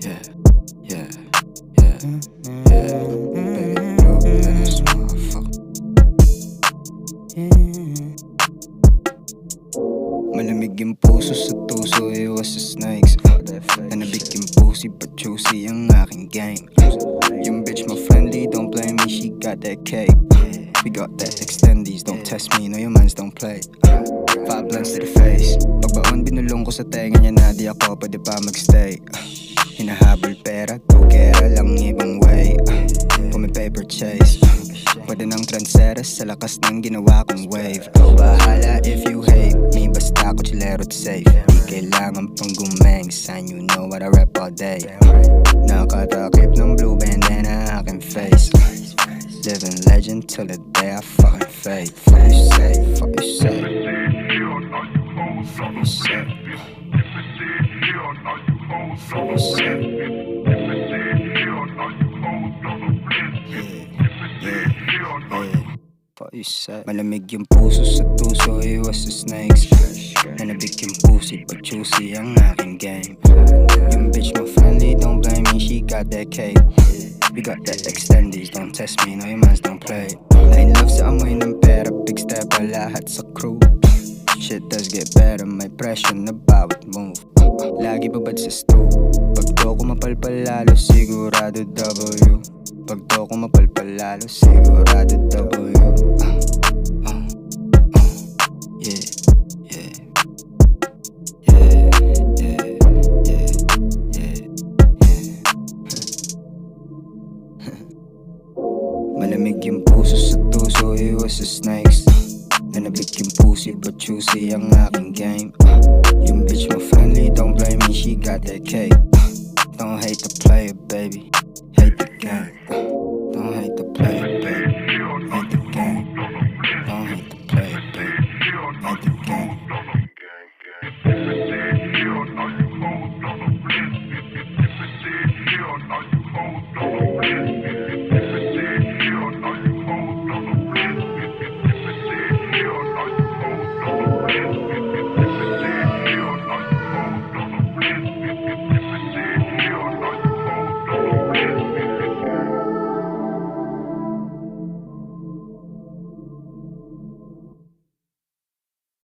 Yeah, yeah, yeah. Mm-hmm. Malamig yung puso sa tuso, iwas sa snakes. Nanabik yung pussy, but juicy ang aking game. Yung bitch mo friendly, don't blame me, she got that cake. We got that extendies, don't test me, no your mans don't play. Five blunts to the face. Pagbaon, binulong ko sa tenga niya na di ako pwede pa magstay. Hinahabol pera, go gera lang ibang way. May paper chase. Pwede ng transera sa lakas ng ginawa kong wave at safe kailangan pang gumeng Sign you know what I rap all day. Nakatakip ng blue bandana aking face. Living legend till the day I fucking fade Fuck you say, fuck you say Fuck you say Fuck you say Fuck you say Malamig yung puso sa tuso, iwas sa snakes Nanabik yung pussy, but juicy ang aking game. Yung bitch mo friendly, don't blame me, she got that cake. We got that extendies, don't test me, no your mans don't play. Line love sa amoy ng pera, big step pa lahat sa crew. Shit does get better, may pressure na bawat move. Lagi babad sa stool Pag to ko mapalpal lalo, sigurado W. Pag to ko mapalpal lalo, sigurado W. Ah, ah, yeah, yeah puso sa tuso, iwas sa snakes Nanabik yung pussy, but juicy ang aking game. Yung bitch mo friendly, don't blame me, she got that cake. Don't hate the player,